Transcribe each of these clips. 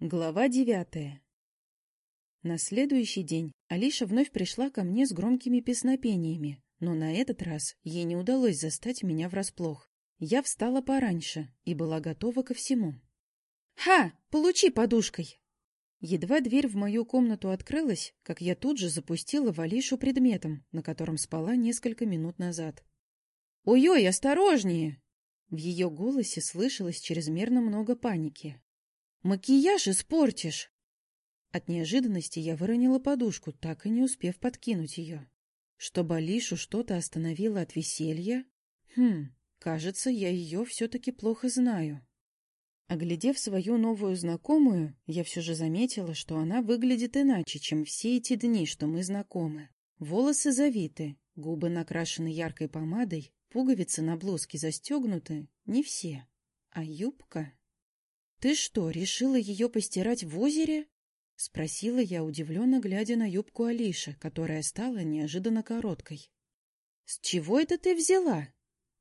Глава девятая На следующий день Алиша вновь пришла ко мне с громкими песнопениями, но на этот раз ей не удалось застать меня врасплох. Я встала пораньше и была готова ко всему. «Ха! Получи подушкой!» Едва дверь в мою комнату открылась, как я тут же запустила в Алишу предметом, на котором спала несколько минут назад. «Ой-ой, осторожнее!» В ее голосе слышалось чрезмерно много паники. Макияж испортишь!» От неожиданности я выронила подушку, так и не успев подкинуть ее. Чтобы Алишу что-то остановило от веселья? Хм, кажется, я ее все-таки плохо знаю. Оглядев свою новую знакомую, я все же заметила, что она выглядит иначе, чем все эти дни, что мы знакомы. Волосы завиты, губы накрашены яркой помадой, пуговицы на блузке застегнуты, не все. А юбка... «Ты что, решила ее постирать в озере?» — спросила я, удивленно глядя на юбку Алиши, которая стала неожиданно короткой. «С чего это ты взяла?»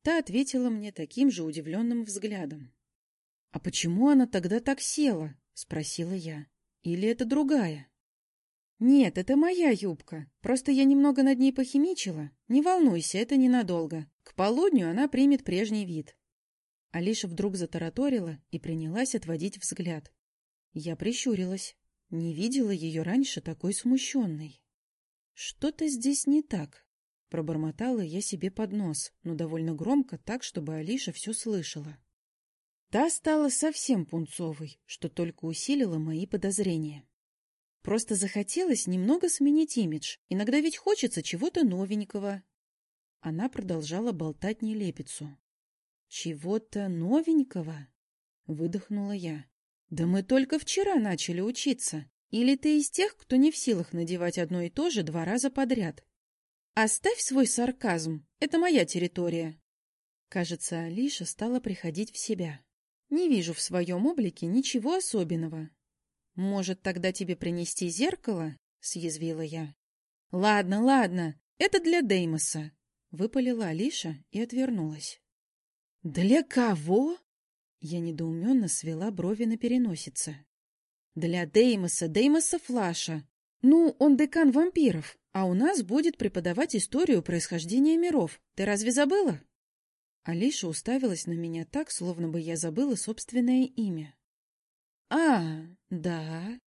Та ответила мне таким же удивленным взглядом. «А почему она тогда так села?» — спросила я. «Или это другая?» «Нет, это моя юбка. Просто я немного над ней похимичила. Не волнуйся, это ненадолго. К полудню она примет прежний вид». Алиша вдруг затараторила и принялась отводить взгляд. Я прищурилась. Не видела ее раньше такой смущенной. «Что-то здесь не так», — пробормотала я себе под нос, но довольно громко, так, чтобы Алиша все слышала. Та стала совсем пунцовой, что только усилило мои подозрения. Просто захотелось немного сменить имидж. Иногда ведь хочется чего-то новенького. Она продолжала болтать нелепицу. «Чего-то новенького?» — выдохнула я. «Да мы только вчера начали учиться. Или ты из тех, кто не в силах надевать одно и то же два раза подряд? Оставь свой сарказм, это моя территория». Кажется, Алиша стала приходить в себя. «Не вижу в своем облике ничего особенного». «Может, тогда тебе принести зеркало?» — съязвила я. «Ладно, ладно, это для Деймоса», — выпалила Алиша и отвернулась. «Для кого?» Я недоуменно свела брови на переносице. «Для Деймоса, Деймоса Флаша. Ну, он декан вампиров, а у нас будет преподавать историю происхождения миров. Ты разве забыла?» Алиша уставилась на меня так, словно бы я забыла собственное имя. «А, да...»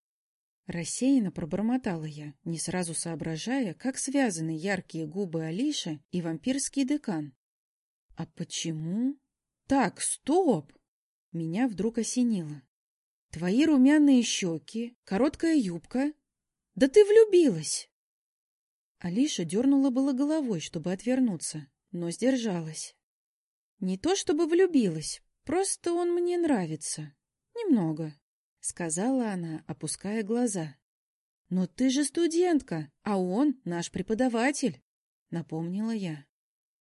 Рассеянно пробормотала я, не сразу соображая, как связаны яркие губы Алиши и вампирский декан. «А почему?» Так, стоп! Меня вдруг осенило. Твои румяные щеки, короткая юбка. Да ты влюбилась! Алиша дернула было головой, чтобы отвернуться, но сдержалась. Не то чтобы влюбилась, просто он мне нравится. Немного, — сказала она, опуская глаза. Но ты же студентка, а он наш преподаватель, — напомнила я.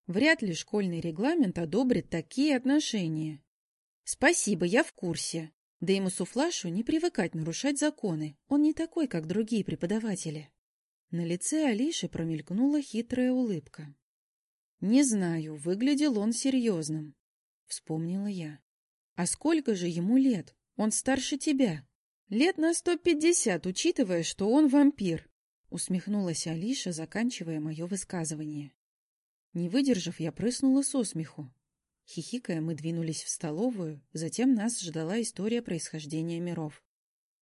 Вряд ли школьный регламент одобрит такие отношения. Спасибо, я в курсе. Да ему суфлашу не привыкать нарушать законы. Он не такой, как другие преподаватели. На лице Алиши промелькнула хитрая улыбка. Не знаю, выглядел он серьезным. Вспомнила я. А сколько же ему лет? Он старше тебя. Лет на сто пятьдесят, учитывая, что он вампир. Усмехнулась Алиша, заканчивая мое высказывание. Не выдержав, я прыснула со смеху. Хихикая, мы двинулись в столовую, затем нас ждала история происхождения миров.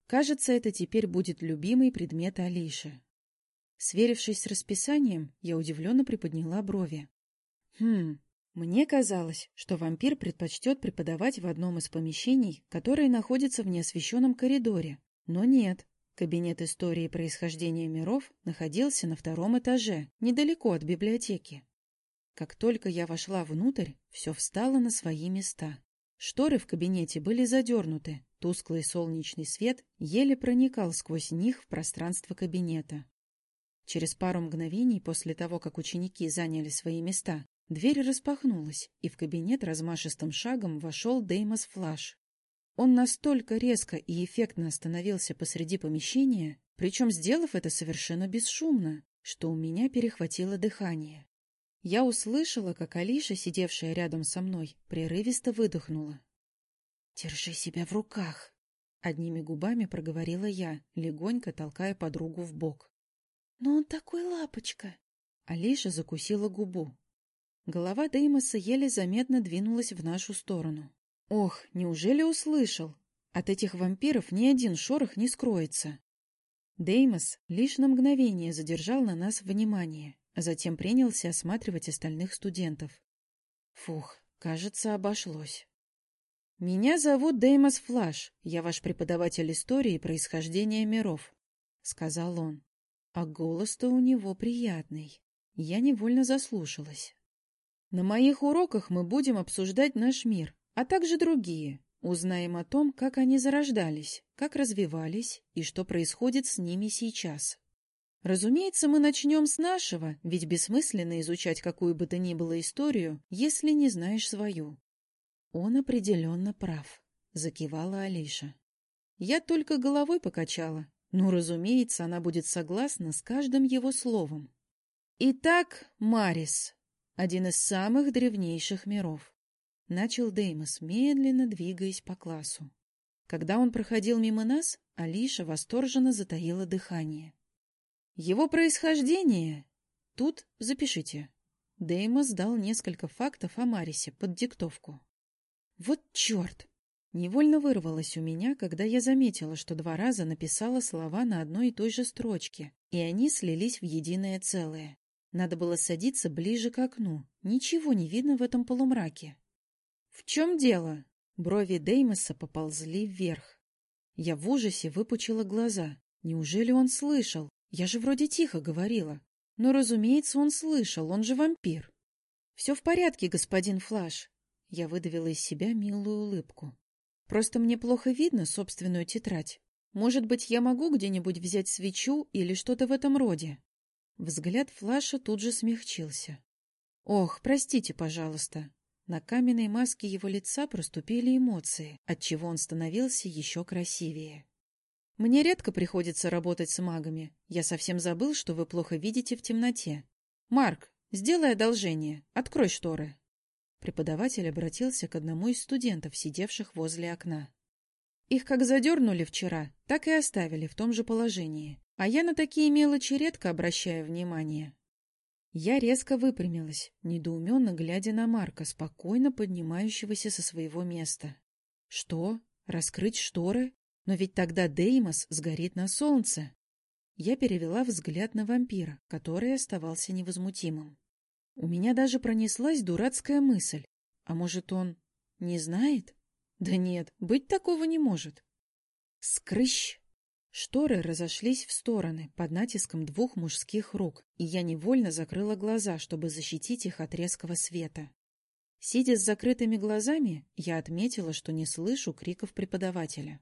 Кажется, это теперь будет любимый предмет Алиши. Сверившись с расписанием, я удивленно приподняла брови. Хм, мне казалось, что вампир предпочтет преподавать в одном из помещений, которое находится в неосвещенном коридоре. Но нет. Кабинет истории происхождения миров находился на втором этаже, недалеко от библиотеки. Как только я вошла внутрь, все встало на свои места. Шторы в кабинете были задернуты, тусклый солнечный свет еле проникал сквозь них в пространство кабинета. Через пару мгновений после того, как ученики заняли свои места, дверь распахнулась, и в кабинет размашистым шагом вошел Деймос Флаш. Он настолько резко и эффектно остановился посреди помещения, причем сделав это совершенно бесшумно, что у меня перехватило дыхание. Я услышала, как Алиша, сидевшая рядом со мной, прерывисто выдохнула. «Держи себя в руках!» Одними губами проговорила я, легонько толкая подругу в бок. «Но он такой лапочка!» Алиша закусила губу. Голова Деймоса еле заметно двинулась в нашу сторону. Ох, неужели услышал? От этих вампиров ни один шорох не скроется. Деймос лишь на мгновение задержал на нас внимание, затем принялся осматривать остальных студентов. Фух, кажется, обошлось. «Меня зовут Деймос Флаш, я ваш преподаватель истории происхождения миров», — сказал он. А голос-то у него приятный. Я невольно заслушалась. «На моих уроках мы будем обсуждать наш мир, а также другие, Узнаем о том, как они зарождались, как развивались и что происходит с ними сейчас. Разумеется, мы начнем с нашего, ведь бессмысленно изучать какую бы то ни было историю, если не знаешь свою. Он определенно прав, закивала Алиша. Я только головой покачала. Ну, разумеется, она будет согласна с каждым его словом. Итак, Марис, один из самых древнейших миров. Начал Деймос, медленно двигаясь по классу. Когда он проходил мимо нас, Алиша восторженно затаила дыхание. Его происхождение... Тут запишите. Деймос дал несколько фактов о Марисе под диктовку. Вот черт! Невольно вырвалось у меня, когда я заметила, что два раза написала слова на одной и той же строчке, и они слились в единое целое. Надо было садиться ближе к окну. Ничего не видно в этом полумраке. «В чем дело?» Брови Деймоса поползли вверх. Я в ужасе выпучила глаза. Неужели он слышал? Я же вроде тихо говорила. Но, разумеется, он слышал, он же вампир. «Все в порядке, господин Флаш». Я выдавила из себя милую улыбку. «Просто мне плохо видно собственную тетрадь. Может быть, я могу где-нибудь взять свечу или что-то в этом роде?» Взгляд Флаша тут же смягчился. «Ох, простите, пожалуйста. На каменной маске его лица проступили эмоции, отчего он становился еще красивее. «Мне редко приходится работать с магами. Я совсем забыл, что вы плохо видите в темноте. Марк, сделай одолжение, открой шторы». Преподаватель обратился к одному из студентов, сидевших возле окна. Их как задернули вчера, так и оставили в том же положении. А я на такие мелочи редко обращаю внимание. Я резко выпрямилась, недоуменно глядя на Марка, спокойно поднимающегося со своего места. Что? Раскрыть шторы? Но ведь тогда Деймос сгорит на солнце. Я перевела взгляд на вампира, который оставался невозмутимым. У меня даже пронеслась дурацкая мысль. А может, он не знает? Да нет, быть такого не может. Скрыщ! Шторы разошлись в стороны под натиском двух мужских рук, и я невольно закрыла глаза, чтобы защитить их от резкого света. Сидя с закрытыми глазами, я отметила, что не слышу криков преподавателя.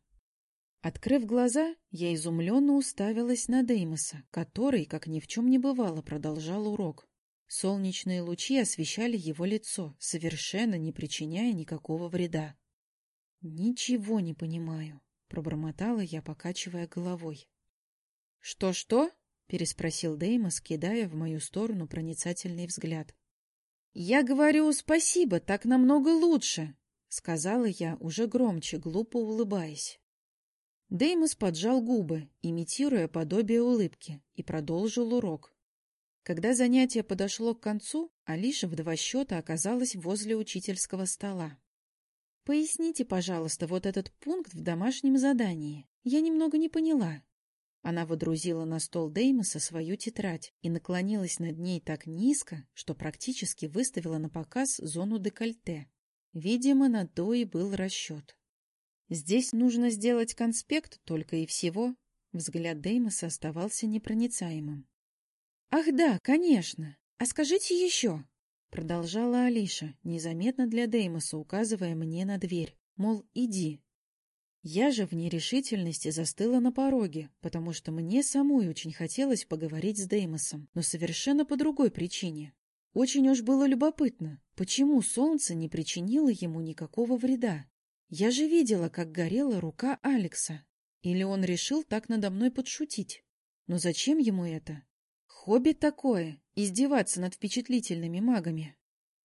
Открыв глаза, я изумленно уставилась на Деймоса, который, как ни в чем не бывало, продолжал урок. Солнечные лучи освещали его лицо, совершенно не причиняя никакого вреда. «Ничего не понимаю», пробормотала я, покачивая головой. «Что-что?» — переспросил Деймос, кидая в мою сторону проницательный взгляд. «Я говорю спасибо, так намного лучше», — сказала я уже громче, глупо улыбаясь. Деймос поджал губы, имитируя подобие улыбки, и продолжил урок. Когда занятие подошло к концу, Алиша в два счета оказалась возле учительского стола. Поясните, пожалуйста, вот этот пункт в домашнем задании. Я немного не поняла. Она водрузила на стол Деймоса свою тетрадь и наклонилась над ней так низко, что практически выставила на показ зону декольте. Видимо, на то и был расчет. Здесь нужно сделать конспект только и всего. Взгляд Деймоса оставался непроницаемым. «Ах да, конечно! А скажите еще!» Продолжала Алиша, незаметно для Деймоса, указывая мне на дверь, мол, иди. Я же в нерешительности застыла на пороге, потому что мне самой очень хотелось поговорить с Деймосом, но совершенно по другой причине. Очень уж было любопытно, почему солнце не причинило ему никакого вреда. Я же видела, как горела рука Алекса. Или он решил так надо мной подшутить? Но зачем ему это? Хобби такое — издеваться над впечатлительными магами.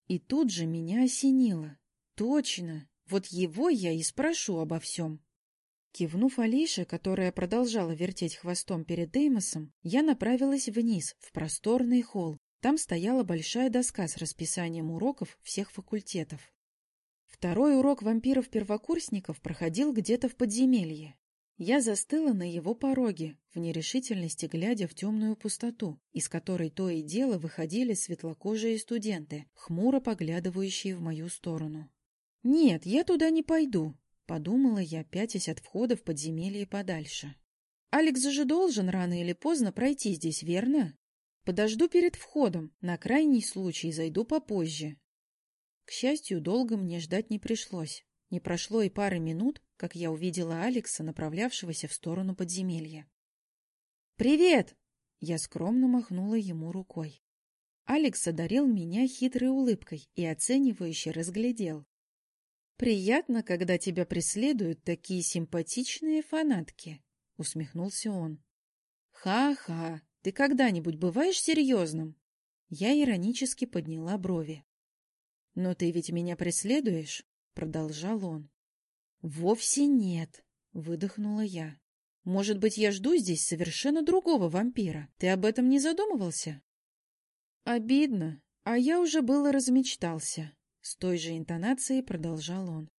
И тут же меня осенило. Точно, вот его я и спрошу обо всем. Кивнув Алише, которая продолжала вертеть хвостом перед Деймосом, я направилась вниз, в просторный холл. Там стояла большая доска с расписанием уроков всех факультетов. Второй урок вампиров-первокурсников проходил где-то в подземелье. Я застыла на его пороге, в нерешительности глядя в темную пустоту, из которой то и дело выходили светлокожие студенты, хмуро поглядывающие в мою сторону. «Нет, я туда не пойду», — подумала я, пятясь от входа в подземелье подальше. «Алекс же должен рано или поздно пройти здесь, верно? Подожду перед входом, на крайний случай зайду попозже». К счастью, долго мне ждать не пришлось. Не прошло и пары минут, как я увидела Алекса, направлявшегося в сторону подземелья. «Привет!» Я скромно махнула ему рукой. Алекс одарил меня хитрой улыбкой и оценивающе разглядел. «Приятно, когда тебя преследуют такие симпатичные фанатки», — усмехнулся он. «Ха-ха, ты когда-нибудь бываешь серьезным?» Я иронически подняла брови. «Но ты ведь меня преследуешь?» продолжал он. Вовсе нет, выдохнула я. Может быть, я жду здесь совершенно другого вампира. Ты об этом не задумывался? Обидно, а я уже было размечтался. С той же интонацией продолжал он.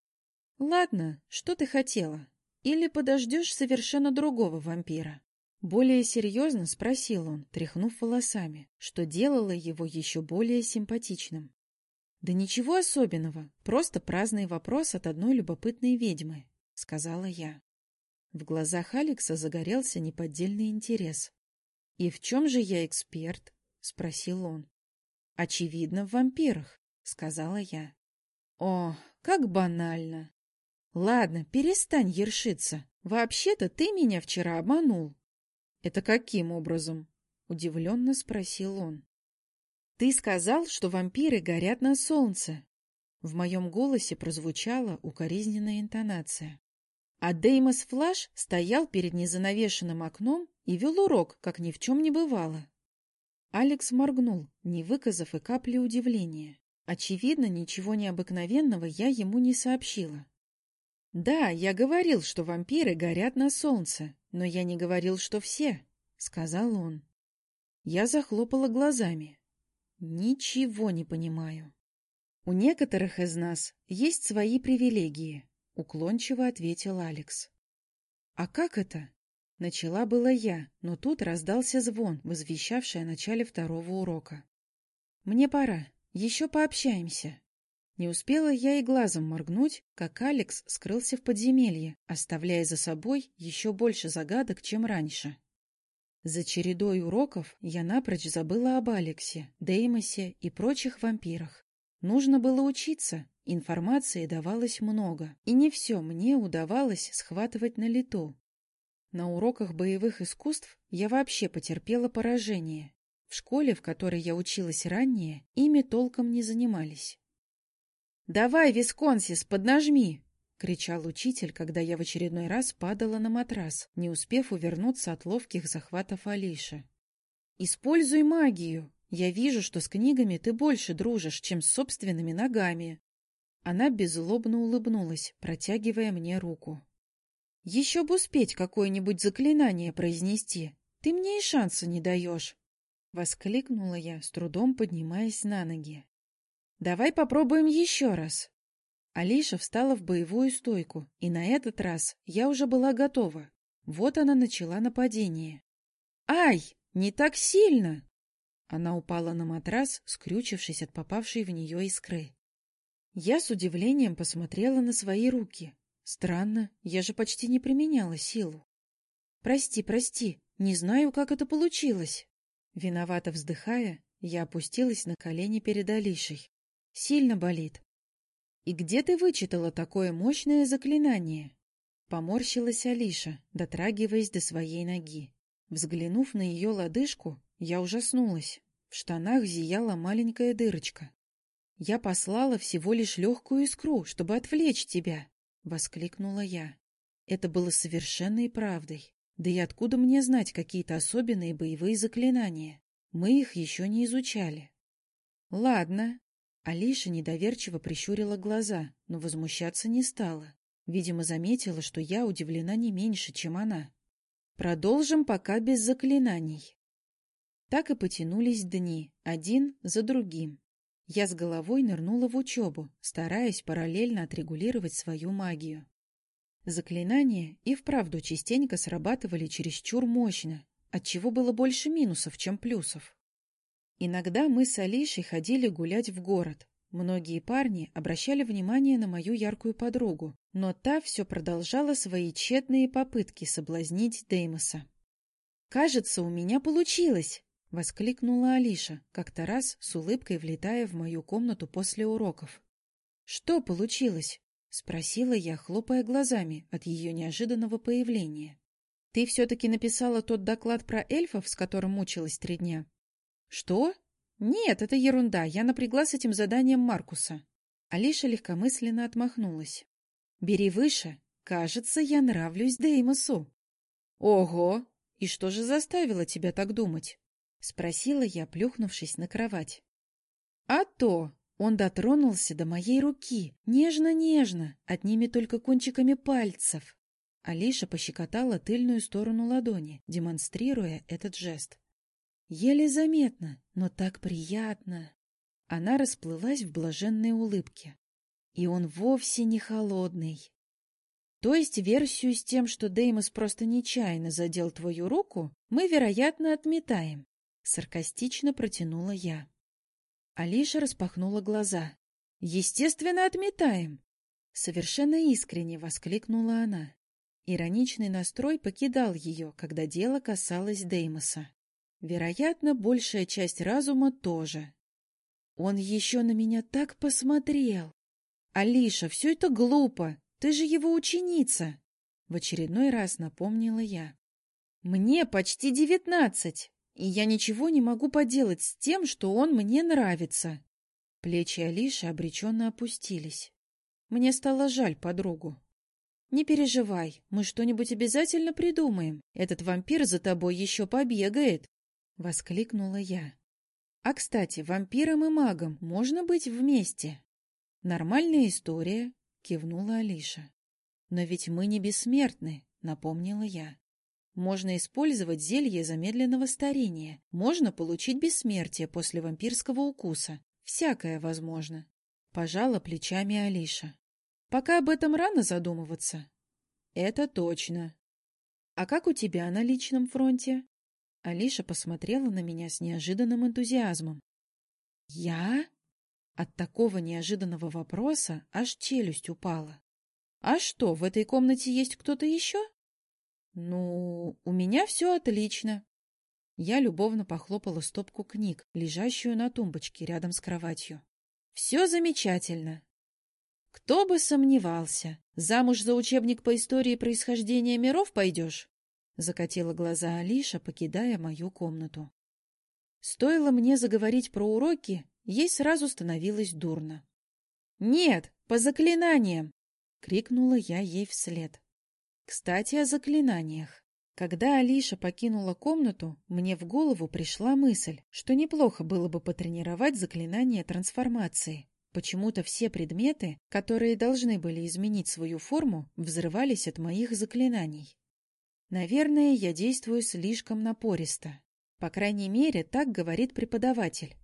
Ладно, что ты хотела? Или подождешь совершенно другого вампира? Более серьезно спросил он, тряхнув волосами, что делало его еще более симпатичным. «Да ничего особенного, просто праздный вопрос от одной любопытной ведьмы», — сказала я. В глазах Алекса загорелся неподдельный интерес. «И в чем же я эксперт?» — спросил он. «Очевидно, в вампирах», — сказала я. «О, как банально!» «Ладно, перестань ершиться. Вообще-то ты меня вчера обманул». «Это каким образом?» — удивленно спросил он. «Ты сказал, что вампиры горят на солнце!» В моем голосе прозвучала укоризненная интонация. А Деймос Флаш стоял перед незанавешенным окном и вел урок, как ни в чем не бывало. Алекс моргнул, не выказав и капли удивления. Очевидно, ничего необыкновенного я ему не сообщила. «Да, я говорил, что вампиры горят на солнце, но я не говорил, что все», — сказал он. Я захлопала глазами. Ничего не понимаю. У некоторых из нас есть свои привилегии, уклончиво ответил Алекс. А как это? Начала была я, но тут раздался звон, возвещавший о начале второго урока. Мне пора, еще пообщаемся. Не успела я и глазом моргнуть, как Алекс скрылся в подземелье, оставляя за собой еще больше загадок, чем раньше. За чередой уроков я напрочь забыла об Алексе, Деймосе и прочих вампирах. Нужно было учиться, информации давалось много, и не все мне удавалось схватывать на лету. На уроках боевых искусств я вообще потерпела поражение. В школе, в которой я училась ранее, ими толком не занимались. «Давай, Висконсис, поднажми!» — кричал учитель, когда я в очередной раз падала на матрас, не успев увернуться от ловких захватов Алиши. «Используй магию! Я вижу, что с книгами ты больше дружишь, чем с собственными ногами!» Она беззлобно улыбнулась, протягивая мне руку. «Еще бы успеть какое-нибудь заклинание произнести! Ты мне и шанса не даешь!» — воскликнула я, с трудом поднимаясь на ноги. «Давай попробуем еще раз!» Алиша встала в боевую стойку, и на этот раз я уже была готова. Вот она начала нападение. «Ай, не так сильно!» Она упала на матрас, скрючившись от попавшей в нее искры. Я с удивлением посмотрела на свои руки. Странно, я же почти не применяла силу. «Прости, прости, не знаю, как это получилось». Виновато вздыхая, я опустилась на колени перед Алишей. «Сильно болит. «И где ты вычитала такое мощное заклинание?» Поморщилась Алиша, дотрагиваясь до своей ноги. Взглянув на ее лодыжку, я ужаснулась. В штанах зияла маленькая дырочка. «Я послала всего лишь легкую искру, чтобы отвлечь тебя!» — воскликнула я. Это было совершенной правдой. Да и откуда мне знать какие-то особенные боевые заклинания? Мы их еще не изучали. «Ладно, Алиша недоверчиво прищурила глаза, но возмущаться не стала. Видимо, заметила, что я удивлена не меньше, чем она. Продолжим пока без заклинаний. Так и потянулись дни, один за другим. Я с головой нырнула в учебу, стараясь параллельно отрегулировать свою магию. Заклинания и вправду частенько срабатывали чересчур мощно, отчего было больше минусов, чем плюсов. Иногда мы с Алишей ходили гулять в город. Многие парни обращали внимание на мою яркую подругу, но та все продолжала свои тщетные попытки соблазнить Деймоса. «Кажется, у меня получилось!» — воскликнула Алиша, как-то раз с улыбкой влетая в мою комнату после уроков. «Что получилось?» — спросила я, хлопая глазами от ее неожиданного появления. — Ты все-таки написала тот доклад про эльфов, с которым мучилась три дня? — Что? Нет, это ерунда. Я напрягла с этим заданием Маркуса. Алиша легкомысленно отмахнулась. — Бери выше. Кажется, я нравлюсь Деймосу. — Ого! И что же заставило тебя так думать? — спросила я, плюхнувшись на кровать. — А то! Он дотронулся до моей руки, нежно-нежно, одними только кончиками пальцев. Алиша пощекотала тыльную сторону ладони, демонстрируя этот жест. Еле заметно, но так приятно. Она расплылась в блаженной улыбке. И он вовсе не холодный. То есть версию с тем, что Деймос просто нечаянно задел твою руку, мы, вероятно, отметаем. Саркастично протянула я. Алиша распахнула глаза. «Естественно, отметаем!» Совершенно искренне воскликнула она. Ироничный настрой покидал ее, когда дело касалось Деймоса. Вероятно, большая часть разума тоже. Он еще на меня так посмотрел. «Алиша, все это глупо! Ты же его ученица!» В очередной раз напомнила я. «Мне почти девятнадцать!» и я ничего не могу поделать с тем, что он мне нравится. Плечи Алиши обреченно опустились. Мне стало жаль подругу. «Не переживай, мы что-нибудь обязательно придумаем. Этот вампир за тобой еще побегает!» — воскликнула я. «А, кстати, вампирам и магам можно быть вместе?» «Нормальная история», — кивнула Алиша. «Но ведь мы не бессмертны», — напомнила я. Можно использовать зелье замедленного старения. Можно получить бессмертие после вампирского укуса. Всякое возможно. Пожала плечами Алиша. Пока об этом рано задумываться. Это точно. А как у тебя на личном фронте? Алиша посмотрела на меня с неожиданным энтузиазмом. Я? От такого неожиданного вопроса аж челюсть упала. А что, в этой комнате есть кто-то еще? «Ну, у меня все отлично». Я любовно похлопала стопку книг, лежащую на тумбочке рядом с кроватью. «Все замечательно». «Кто бы сомневался, замуж за учебник по истории происхождения миров пойдешь?» Закатила глаза Алиша, покидая мою комнату. Стоило мне заговорить про уроки, ей сразу становилось дурно. «Нет, по заклинаниям!» — крикнула я ей вслед. Кстати, о заклинаниях. Когда Алиша покинула комнату, мне в голову пришла мысль, что неплохо было бы потренировать заклинание трансформации. Почему-то все предметы, которые должны были изменить свою форму, взрывались от моих заклинаний. Наверное, я действую слишком напористо. По крайней мере, так говорит преподаватель.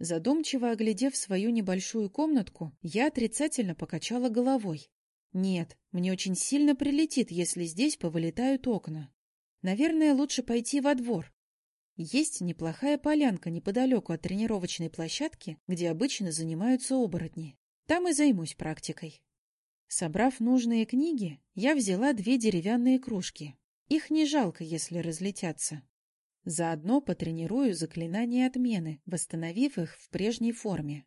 Задумчиво оглядев свою небольшую комнатку, я отрицательно покачала головой. Нет, мне очень сильно прилетит, если здесь повылетают окна. Наверное, лучше пойти во двор. Есть неплохая полянка неподалеку от тренировочной площадки, где обычно занимаются оборотни. Там и займусь практикой. Собрав нужные книги, я взяла две деревянные кружки. Их не жалко, если разлетятся. Заодно потренирую заклинания отмены, восстановив их в прежней форме.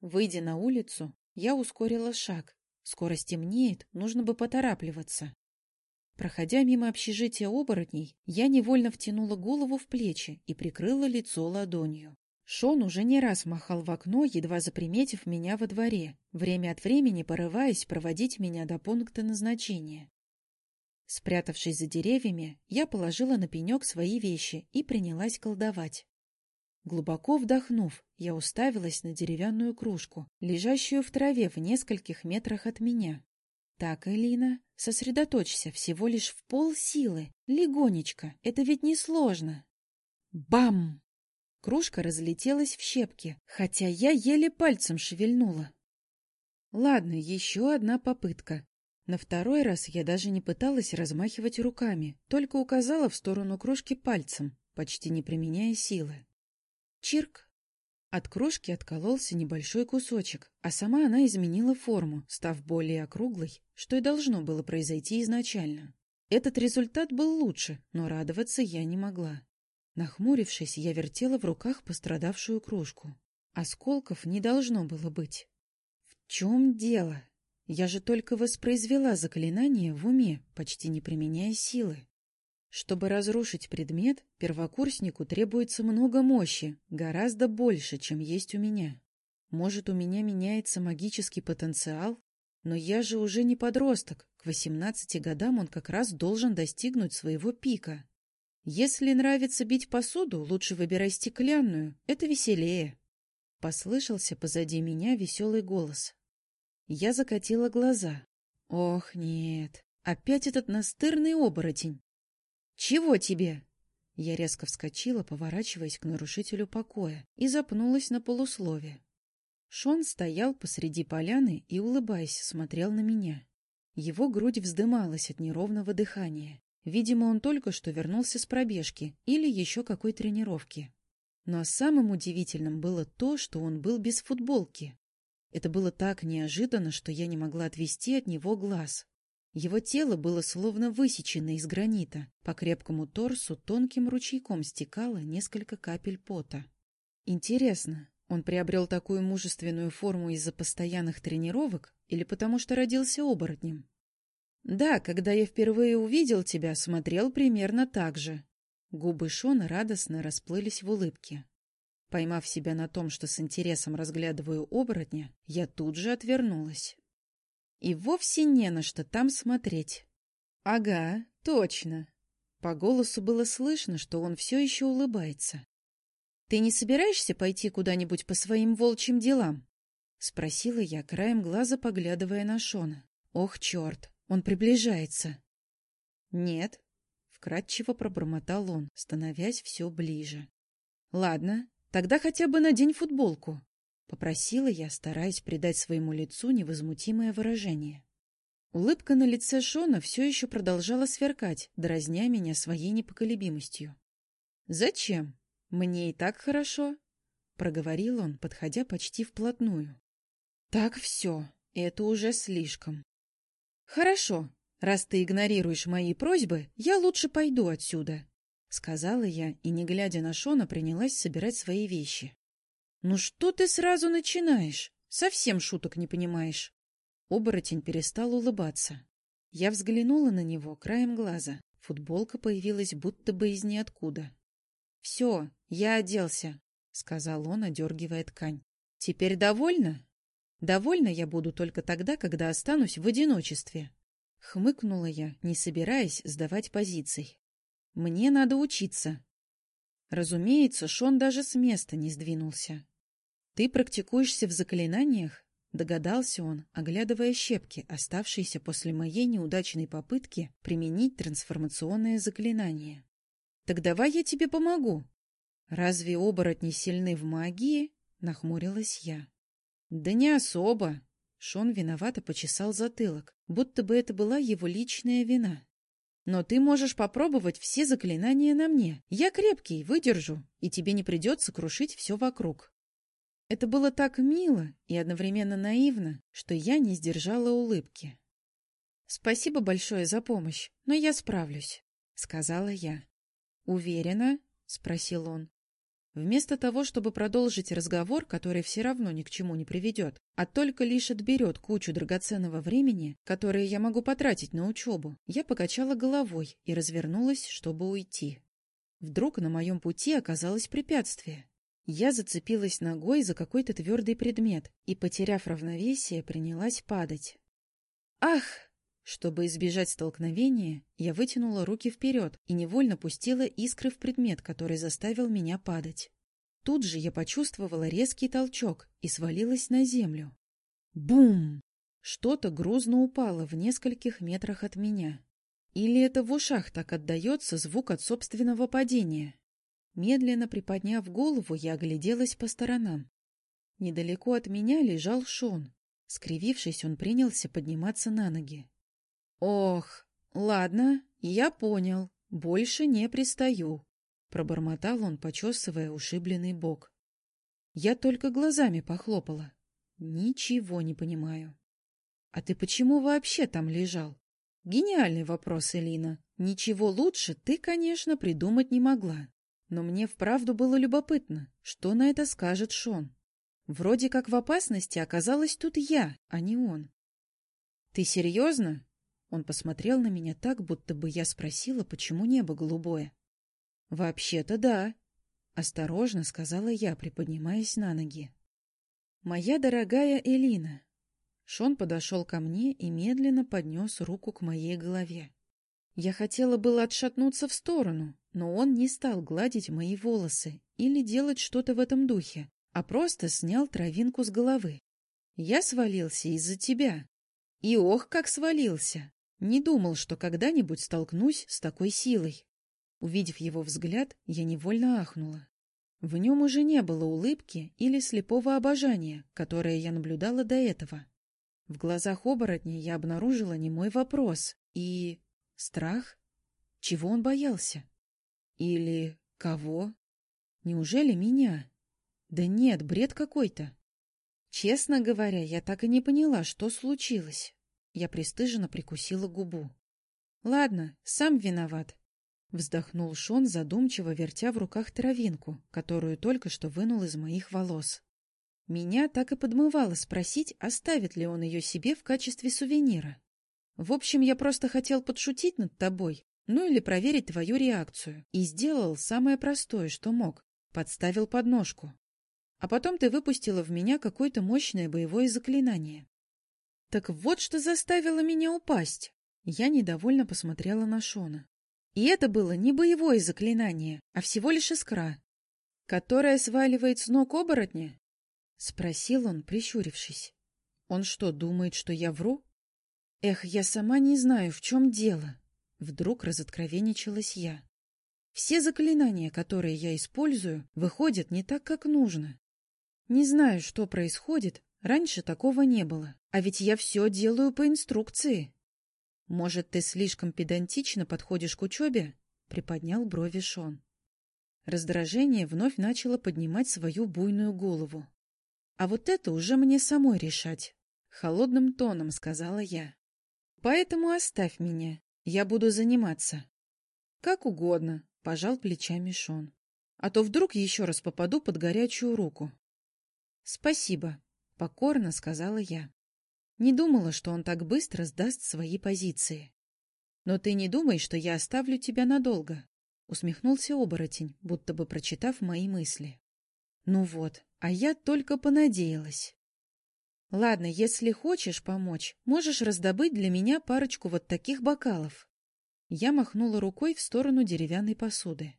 Выйдя на улицу, я ускорила шаг, Скоро стемнеет, нужно бы поторапливаться. Проходя мимо общежития оборотней, я невольно втянула голову в плечи и прикрыла лицо ладонью. Шон уже не раз махал в окно, едва заприметив меня во дворе, время от времени порываясь проводить меня до пункта назначения. Спрятавшись за деревьями, я положила на пенек свои вещи и принялась колдовать. Глубоко вдохнув, я уставилась на деревянную кружку, лежащую в траве в нескольких метрах от меня. Так, Элина, сосредоточься всего лишь в пол силы, легонечко, это ведь не сложно. Бам! Кружка разлетелась в щепки, хотя я еле пальцем шевельнула. Ладно, еще одна попытка. На второй раз я даже не пыталась размахивать руками, только указала в сторону кружки пальцем, почти не применяя силы. Чирк! От кружки откололся небольшой кусочек, а сама она изменила форму, став более округлой, что и должно было произойти изначально. Этот результат был лучше, но радоваться я не могла. Нахмурившись, я вертела в руках пострадавшую кружку. Осколков не должно было быть. В чем дело? Я же только воспроизвела заклинание в уме, почти не применяя силы. Чтобы разрушить предмет, первокурснику требуется много мощи, гораздо больше, чем есть у меня. Может, у меня меняется магический потенциал? Но я же уже не подросток. К 18 годам он как раз должен достигнуть своего пика. Если нравится бить посуду, лучше выбирай стеклянную, это веселее. Послышался позади меня веселый голос. Я закатила глаза. Ох, нет, опять этот настырный оборотень. «Чего тебе?» Я резко вскочила, поворачиваясь к нарушителю покоя, и запнулась на полуслове. Шон стоял посреди поляны и, улыбаясь, смотрел на меня. Его грудь вздымалась от неровного дыхания. Видимо, он только что вернулся с пробежки или еще какой тренировки. Но самым удивительным было то, что он был без футболки. Это было так неожиданно, что я не могла отвести от него глаз. Его тело было словно высечено из гранита. По крепкому торсу тонким ручейком стекало несколько капель пота. Интересно, он приобрел такую мужественную форму из-за постоянных тренировок или потому что родился оборотнем? Да, когда я впервые увидел тебя, смотрел примерно так же. Губы Шона радостно расплылись в улыбке. Поймав себя на том, что с интересом разглядываю оборотня, я тут же отвернулась. И вовсе не на что там смотреть. Ага, точно. По голосу было слышно, что он все еще улыбается. «Ты не собираешься пойти куда-нибудь по своим волчьим делам?» — спросила я, краем глаза поглядывая на Шона. «Ох, черт, он приближается!» «Нет», — вкратчиво пробормотал он, становясь все ближе. «Ладно, тогда хотя бы надень футболку. Попросила я, стараясь придать своему лицу невозмутимое выражение. Улыбка на лице Шона все еще продолжала сверкать, дразня меня своей непоколебимостью. «Зачем? Мне и так хорошо», — проговорил он, подходя почти вплотную. «Так все, это уже слишком». «Хорошо, раз ты игнорируешь мои просьбы, я лучше пойду отсюда», — сказала я и, не глядя на Шона, принялась собирать свои вещи. «Ну что ты сразу начинаешь? Совсем шуток не понимаешь». Оборотень перестал улыбаться. Я взглянула на него краем глаза. Футболка появилась будто бы из ниоткуда. «Все, я оделся», — сказал он, одергивая ткань. «Теперь довольна?» «Довольна я буду только тогда, когда останусь в одиночестве». Хмыкнула я, не собираясь сдавать позиций. «Мне надо учиться». Разумеется, Шон даже с места не сдвинулся. «Ты практикуешься в заклинаниях?» — догадался он, оглядывая щепки, оставшиеся после моей неудачной попытки применить трансформационное заклинание. «Так давай я тебе помогу». «Разве оборотни сильны в магии?» — нахмурилась я. «Да не особо». Шон виновато почесал затылок, будто бы это была его личная вина. «Но ты можешь попробовать все заклинания на мне. Я крепкий, выдержу, и тебе не придется крушить все вокруг». Это было так мило и одновременно наивно, что я не сдержала улыбки. «Спасибо большое за помощь, но я справлюсь», — сказала я. «Уверена?» — спросил он. Вместо того, чтобы продолжить разговор, который все равно ни к чему не приведет, а только лишь отберет кучу драгоценного времени, которое я могу потратить на учебу, я покачала головой и развернулась, чтобы уйти. Вдруг на моем пути оказалось препятствие. Я зацепилась ногой за какой-то твердый предмет и, потеряв равновесие, принялась падать. «Ах!» Чтобы избежать столкновения, я вытянула руки вперед и невольно пустила искры в предмет, который заставил меня падать. Тут же я почувствовала резкий толчок и свалилась на землю. Бум! Что-то грузно упало в нескольких метрах от меня. Или это в ушах так отдается звук от собственного падения? Медленно приподняв голову, я огляделась по сторонам. Недалеко от меня лежал Шон. Скривившись, он принялся подниматься на ноги. «Ох, ладно, я понял. Больше не пристаю», — пробормотал он, почесывая ушибленный бок. Я только глазами похлопала. Ничего не понимаю. «А ты почему вообще там лежал?» «Гениальный вопрос, Элина. Ничего лучше ты, конечно, придумать не могла. Но мне вправду было любопытно, что на это скажет Шон. Вроде как в опасности оказалась тут я, а не он. «Ты серьезно?» Он посмотрел на меня так, будто бы я спросила, почему небо голубое. «Вообще-то да», — осторожно сказала я, приподнимаясь на ноги. «Моя дорогая Элина». Шон подошел ко мне и медленно поднес руку к моей голове. Я хотела было отшатнуться в сторону, но он не стал гладить мои волосы или делать что-то в этом духе, а просто снял травинку с головы. Я свалился из-за тебя. И ох, как свалился! Не думал, что когда-нибудь столкнусь с такой силой. Увидев его взгляд, я невольно ахнула. В нем уже не было улыбки или слепого обожания, которое я наблюдала до этого. В глазах оборотня я обнаружила немой вопрос и... страх? Чего он боялся? Или кого? Неужели меня? Да нет, бред какой-то. Честно говоря, я так и не поняла, что случилось. Я пристыженно прикусила губу. Ладно, сам виноват. Вздохнул Шон, задумчиво вертя в руках травинку, которую только что вынул из моих волос. Меня так и подмывало спросить, оставит ли он ее себе в качестве сувенира. В общем, я просто хотел подшутить над тобой, ну или проверить твою реакцию. И сделал самое простое, что мог. Подставил подножку. А потом ты выпустила в меня какое-то мощное боевое заклинание. Так вот что заставило меня упасть. Я недовольно посмотрела на Шона. И это было не боевое заклинание, а всего лишь искра. Которая сваливает с ног оборотня? Спросил он, прищурившись. Он что, думает, что я вру? Эх, я сама не знаю, в чем дело. Вдруг разоткровенничалась я. Все заклинания, которые я использую, выходят не так, как нужно. Не знаю, что происходит, раньше такого не было. А ведь я все делаю по инструкции. Может, ты слишком педантично подходишь к учебе? Приподнял брови Шон. Раздражение вновь начало поднимать свою буйную голову. А вот это уже мне самой решать. Холодным тоном сказала я. Поэтому оставь меня. Я буду заниматься. Как угодно, пожал плечами Шон. А то вдруг еще раз попаду под горячую руку. Спасибо, покорно сказала я. Не думала, что он так быстро сдаст свои позиции. Но ты не думай, что я оставлю тебя надолго, усмехнулся оборотень, будто бы прочитав мои мысли. Ну вот, а я только понадеялась. Ладно, если хочешь помочь, можешь раздобыть для меня парочку вот таких бокалов. Я махнула рукой в сторону деревянной посуды.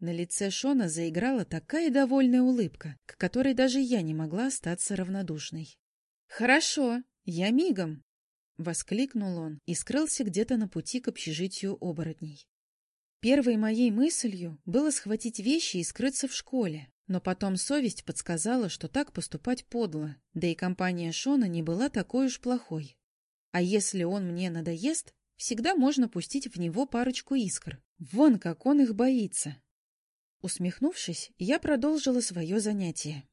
На лице Шона заиграла такая довольная улыбка, к которой даже я не могла остаться равнодушной. «Хорошо, я мигом!» — воскликнул он и скрылся где-то на пути к общежитию оборотней. Первой моей мыслью было схватить вещи и скрыться в школе, но потом совесть подсказала, что так поступать подло, да и компания Шона не была такой уж плохой. А если он мне надоест, всегда можно пустить в него парочку искр. Вон как он их боится. Усмехнувшись, я продолжила свое занятие.